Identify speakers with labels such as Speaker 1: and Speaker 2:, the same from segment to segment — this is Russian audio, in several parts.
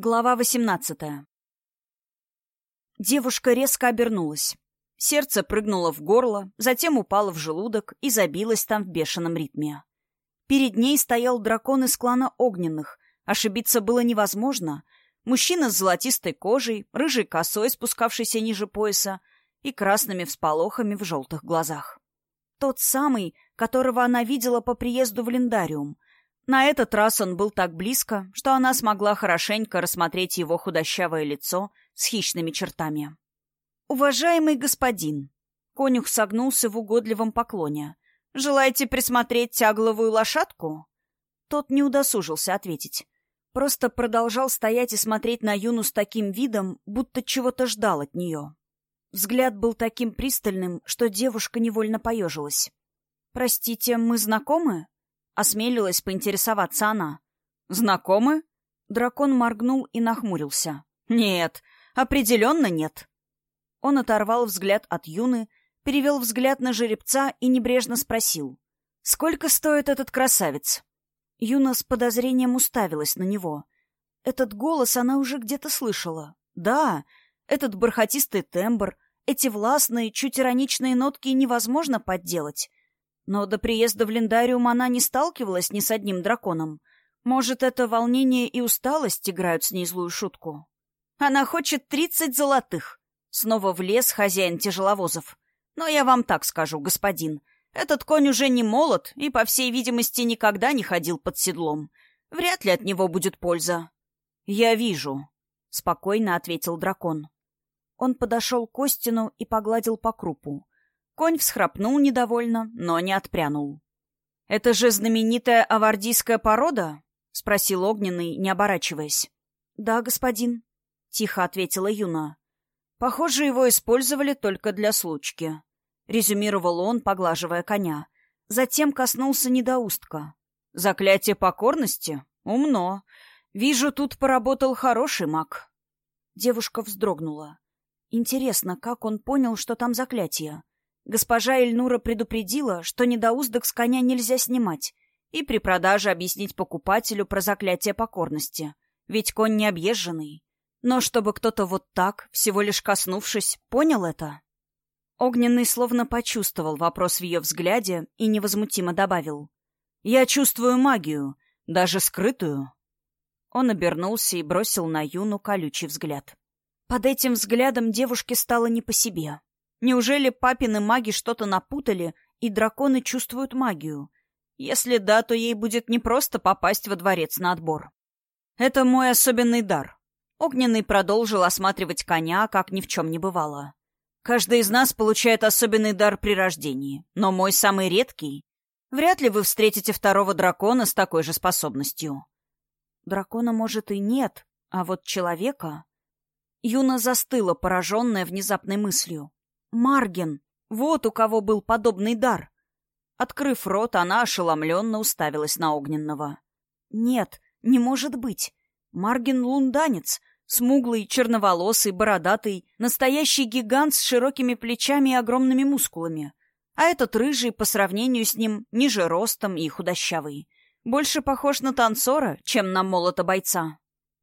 Speaker 1: Глава восемнадцатая. Девушка резко обернулась. Сердце прыгнуло в горло, затем упало в желудок и забилось там в бешеном ритме. Перед ней стоял дракон из клана огненных. Ошибиться было невозможно. Мужчина с золотистой кожей, рыжей косой, спускавшейся ниже пояса, и красными всполохами в желтых глазах. Тот самый, которого она видела по приезду в Лендариум — на этот раз он был так близко, что она смогла хорошенько рассмотреть его худощавое лицо с хищными чертами. «Уважаемый господин!» Конюх согнулся в угодливом поклоне. «Желаете присмотреть тягловую лошадку?» Тот не удосужился ответить. Просто продолжал стоять и смотреть на Юну с таким видом, будто чего-то ждал от нее. Взгляд был таким пристальным, что девушка невольно поежилась. «Простите, мы знакомы?» Осмелилась поинтересоваться она. «Знакомы?» Дракон моргнул и нахмурился. «Нет, определенно нет». Он оторвал взгляд от Юны, перевел взгляд на жеребца и небрежно спросил. «Сколько стоит этот красавец?» Юна с подозрением уставилась на него. Этот голос она уже где-то слышала. Да, этот бархатистый тембр, эти властные, чуть ироничные нотки невозможно подделать. Но до приезда в Лендариум она не сталкивалась ни с одним драконом. Может, это волнение и усталость играют с ней злую шутку? Она хочет тридцать золотых. Снова влез хозяин тяжеловозов. Но я вам так скажу, господин. Этот конь уже не молод и, по всей видимости, никогда не ходил под седлом. Вряд ли от него будет польза. Я вижу, — спокойно ответил дракон. Он подошел к Костину и погладил по крупу. Конь всхрапнул недовольно, но не отпрянул. «Это же знаменитая авардийская порода?» — спросил Огненный, не оборачиваясь. «Да, господин», — тихо ответила Юна. «Похоже, его использовали только для случки», — резюмировал он, поглаживая коня. Затем коснулся недоустка. «Заклятие покорности? Умно. Вижу, тут поработал хороший маг». Девушка вздрогнула. Интересно, как он понял, что там заклятие? Госпожа Эльнура предупредила, что недоуздок с коня нельзя снимать, и при продаже объяснить покупателю про заклятие покорности, ведь конь не объезженный. Но чтобы кто-то вот так, всего лишь коснувшись, понял это? Огненный словно почувствовал вопрос в ее взгляде и невозмутимо добавил. «Я чувствую магию, даже скрытую». Он обернулся и бросил на Юну колючий взгляд. Под этим взглядом девушке стало не по себе. Неужели папины маги что-то напутали, и драконы чувствуют магию? Если да, то ей будет непросто попасть во дворец на отбор. Это мой особенный дар. Огненный продолжил осматривать коня, как ни в чем не бывало. Каждый из нас получает особенный дар при рождении, но мой самый редкий. Вряд ли вы встретите второго дракона с такой же способностью. Дракона, может, и нет, а вот человека... Юна застыла, пораженная внезапной мыслью. Марген! Вот у кого был подобный дар! Открыв рот, она ошеломленно уставилась на Огненного. Нет, не может быть. Марген лунданец, смуглый, черноволосый, бородатый, настоящий гигант с широкими плечами и огромными мускулами. А этот рыжий, по сравнению с ним, ниже ростом и худощавый. Больше похож на танцора, чем на молота бойца.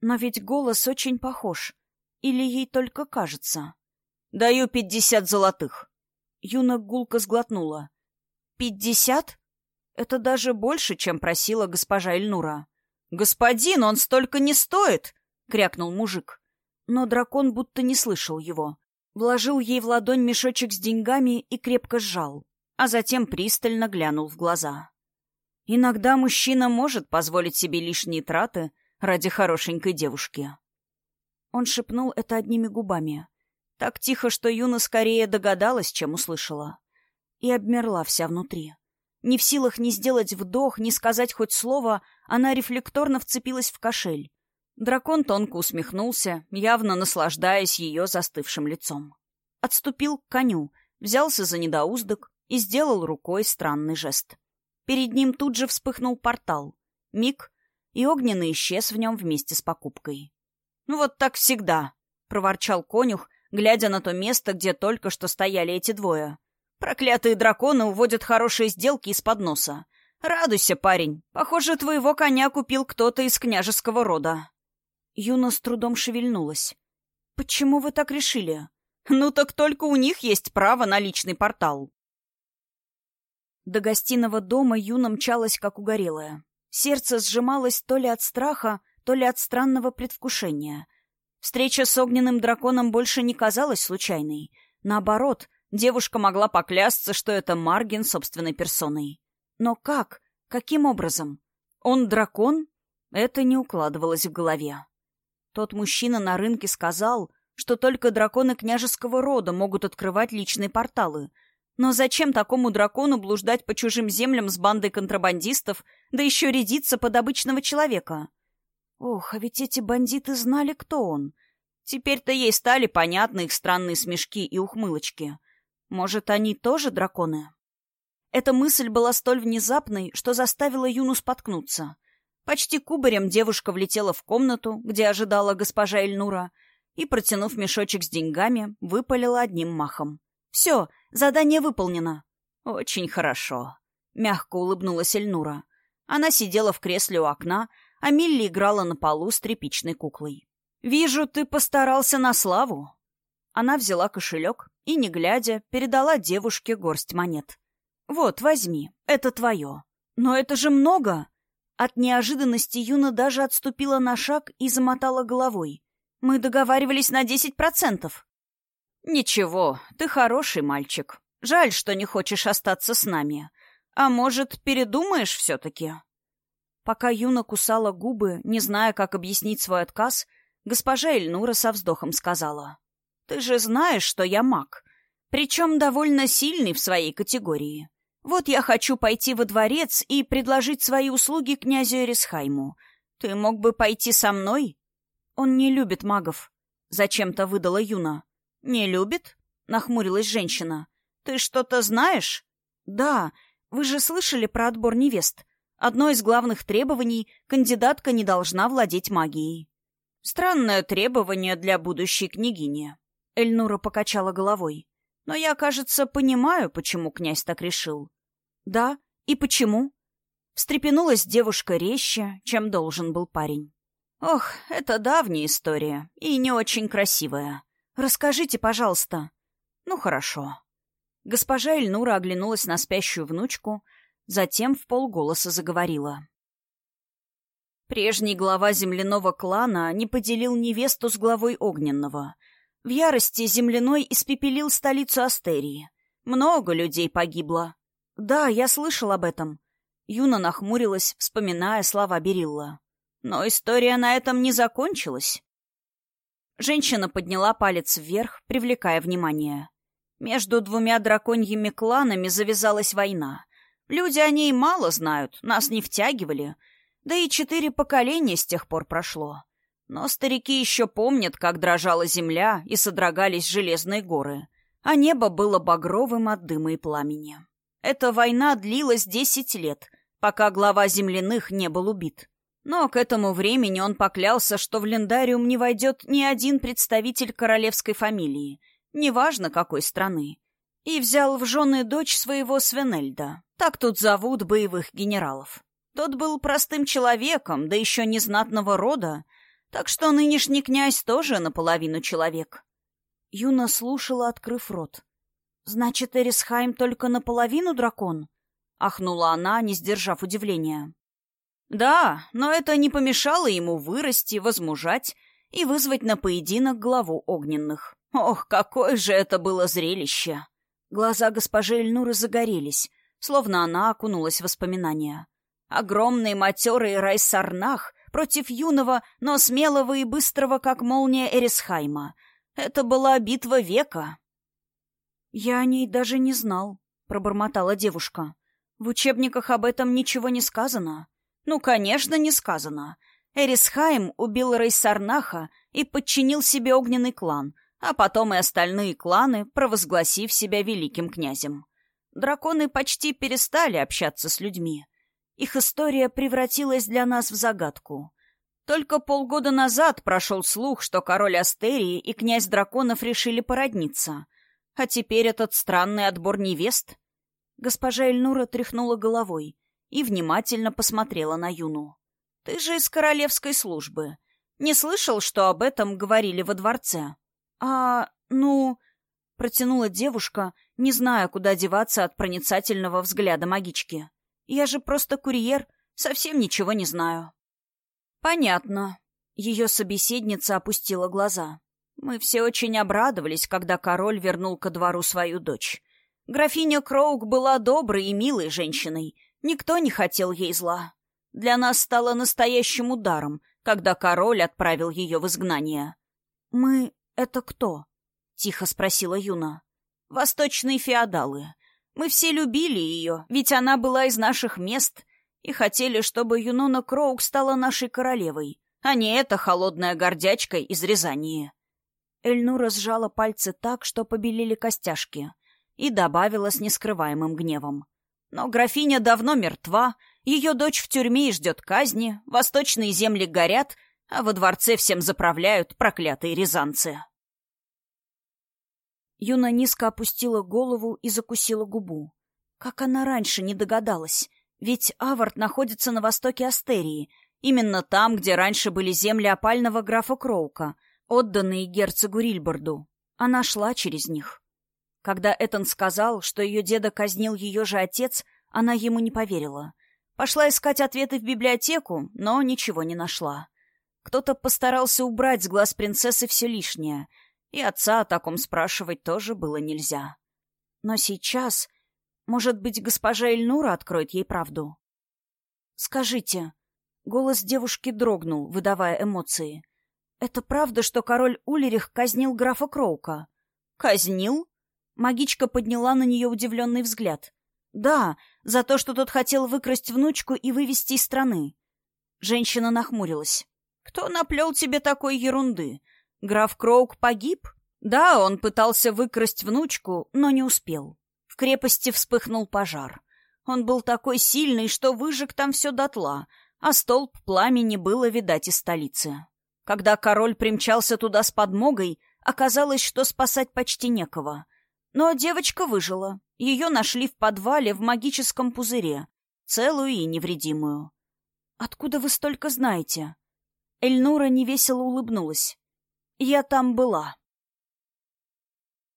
Speaker 1: Но ведь голос очень похож. Или ей только кажется? «Даю пятьдесят золотых». Юна гулко сглотнула. «Пятьдесят? Это даже больше, чем просила госпожа Эльнура». «Господин, он столько не стоит!» — крякнул мужик. Но дракон будто не слышал его. Вложил ей в ладонь мешочек с деньгами и крепко сжал, а затем пристально глянул в глаза. Иногда мужчина может позволить себе лишние траты ради хорошенькой девушки. Он шепнул это одними губами. Так тихо, что Юна скорее догадалась, чем услышала. И обмерла вся внутри. Не в силах ни сделать вдох, ни сказать хоть слово, она рефлекторно вцепилась в кошель. Дракон тонко усмехнулся, явно наслаждаясь ее застывшим лицом. Отступил к коню, взялся за недоуздок и сделал рукой странный жест. Перед ним тут же вспыхнул портал. Миг, и огненный исчез в нем вместе с покупкой. «Ну вот так всегда», — проворчал конюх, глядя на то место, где только что стояли эти двое. «Проклятые драконы уводят хорошие сделки из-под носа. Радуйся, парень. Похоже, твоего коня купил кто-то из княжеского рода». Юна с трудом шевельнулась. «Почему вы так решили?» «Ну так только у них есть право на личный портал». До гостиного дома Юна мчалась, как угорелая. Сердце сжималось то ли от страха, то ли от странного предвкушения. Встреча с огненным драконом больше не казалась случайной. Наоборот, девушка могла поклясться, что это Маргин собственной персоной. Но как? Каким образом? Он дракон? Это не укладывалось в голове. Тот мужчина на рынке сказал, что только драконы княжеского рода могут открывать личные порталы. Но зачем такому дракону блуждать по чужим землям с бандой контрабандистов, да еще рядиться под обычного человека? Ох, а ведь эти бандиты знали, кто он. Теперь-то ей стали понятны их странные смешки и ухмылочки. Может, они тоже драконы? Эта мысль была столь внезапной, что заставила Юну споткнуться. Почти кубарем девушка влетела в комнату, где ожидала госпожа Эльнура, и, протянув мешочек с деньгами, выпалила одним махом. «Все, задание выполнено». «Очень хорошо», — мягко улыбнулась Эльнура. Она сидела в кресле у окна, а Милли играла на полу с тряпичной куклой. «Вижу, ты постарался на славу». Она взяла кошелек и, не глядя, передала девушке горсть монет. «Вот, возьми, это твое». «Но это же много!» От неожиданности Юна даже отступила на шаг и замотала головой. «Мы договаривались на десять процентов». «Ничего, ты хороший мальчик. Жаль, что не хочешь остаться с нами. А может, передумаешь все-таки?» Пока Юна кусала губы, не зная, как объяснить свой отказ, госпожа Эльнура со вздохом сказала. «Ты же знаешь, что я маг, причем довольно сильный в своей категории. Вот я хочу пойти во дворец и предложить свои услуги князю Эрисхайму. Ты мог бы пойти со мной? Он не любит магов. Зачем-то выдала Юна. Не любит? Нахмурилась женщина. Ты что-то знаешь? Да. Вы же слышали про отбор невест. Одно из главных требований — кандидатка не должна владеть магией. Странное требование для будущей княгини. Эльнура покачала головой. Но я, кажется, понимаю, почему князь так решил. «Да? И почему?» Встрепенулась девушка резче, чем должен был парень. «Ох, это давняя история и не очень красивая. Расскажите, пожалуйста». «Ну, хорошо». Госпожа Эльнура оглянулась на спящую внучку, затем в полголоса заговорила. Прежний глава земляного клана не поделил невесту с главой огненного. В ярости земляной испепелил столицу Астерии. Много людей погибло. «Да, я слышал об этом». Юна нахмурилась, вспоминая слова Берилла. «Но история на этом не закончилась». Женщина подняла палец вверх, привлекая внимание. Между двумя драконьими кланами завязалась война. Люди о ней мало знают, нас не втягивали. Да и четыре поколения с тех пор прошло. Но старики еще помнят, как дрожала земля и содрогались железные горы, а небо было багровым от дыма и пламени. Эта война длилась десять лет, пока глава земляных не был убит. Но к этому времени он поклялся, что в Лендариум не войдет ни один представитель королевской фамилии, неважно какой страны, и взял в жены дочь своего Свенельда. Так тут зовут боевых генералов. Тот был простым человеком, да еще незнатного рода, так что нынешний князь тоже наполовину человек. Юна слушала, открыв рот. «Значит, Эрисхайм только наполовину дракон?» — ахнула она, не сдержав удивления. «Да, но это не помешало ему вырасти, возмужать и вызвать на поединок главу огненных. Ох, какое же это было зрелище!» Глаза госпожи Эльнуры загорелись, словно она окунулась в воспоминания. Огромный матерый Райсарнах против юного, но смелого и быстрого, как молния Эрисхайма. Это была битва века. «Я о ней даже не знал», — пробормотала девушка. «В учебниках об этом ничего не сказано». «Ну, конечно, не сказано. Эрисхайм убил Рейсарнаха и подчинил себе огненный клан, а потом и остальные кланы, провозгласив себя великим князем. Драконы почти перестали общаться с людьми. Их история превратилась для нас в загадку. Только полгода назад прошел слух, что король Астерии и князь драконов решили породниться — а теперь этот странный отбор невест? Госпожа Эльнура тряхнула головой и внимательно посмотрела на Юну. Ты же из королевской службы. Не слышал, что об этом говорили во дворце?» «А, ну...» — протянула девушка, не зная, куда деваться от проницательного взгляда магички. «Я же просто курьер, совсем ничего не знаю». «Понятно». Ее собеседница опустила глаза. «Мы все очень обрадовались, когда король вернул ко двору свою дочь. Графиня Кроук была доброй и милой женщиной. Никто не хотел ей зла. Для нас стало настоящим ударом, когда король отправил ее в изгнание. «Мы — это кто?» — тихо спросила Юна. «Восточные феодалы. Мы все любили ее, ведь она была из наших мест, и хотели, чтобы Юнона Кроук стала нашей королевой, а не эта холодная гордячка из Рязани». Эльнура сжала пальцы так, что побелели костяшки — и добавила с нескрываемым гневом. Но графиня давно мертва, ее дочь в тюрьме и ждет казни, восточные земли горят, а во дворце всем заправляют проклятые рязанцы. Юна низко опустила голову и закусила губу. Как она раньше не догадалась, ведь Авард находится на востоке Астерии, именно там, где раньше были земли опального графа Кроука, отданные герцогу Рильборду. Она шла через них. Когда Этан сказал, что ее деда казнил ее же отец, она ему не поверила. Пошла искать ответы в библиотеку, но ничего не нашла. Кто-то постарался убрать с глаз принцессы все лишнее, и отца о таком спрашивать тоже было нельзя. Но сейчас, может быть, госпожа Эльнура откроет ей правду? «Скажите...» — голос девушки дрогнул, выдавая эмоции. «Это правда, что король Улерих казнил графа Кроука?» «Казнил?» Магичка подняла на нее удивленный взгляд. «Да, за то, что тот хотел выкрасть внучку и вывести из страны». Женщина нахмурилась. «Кто наплел тебе такой ерунды? Граф Кроук погиб?» «Да, он пытался выкрасть внучку, но не успел. В крепости вспыхнул пожар. Он был такой сильный, что выжег там все дотла, а столб пламени было видать из столицы. Когда король примчался туда с подмогой, оказалось, что спасать почти некого — но девочка выжила. Ее нашли в подвале в магическом пузыре, целую и невредимую. «Откуда вы столько знаете?» Эльнура невесело улыбнулась. «Я там была».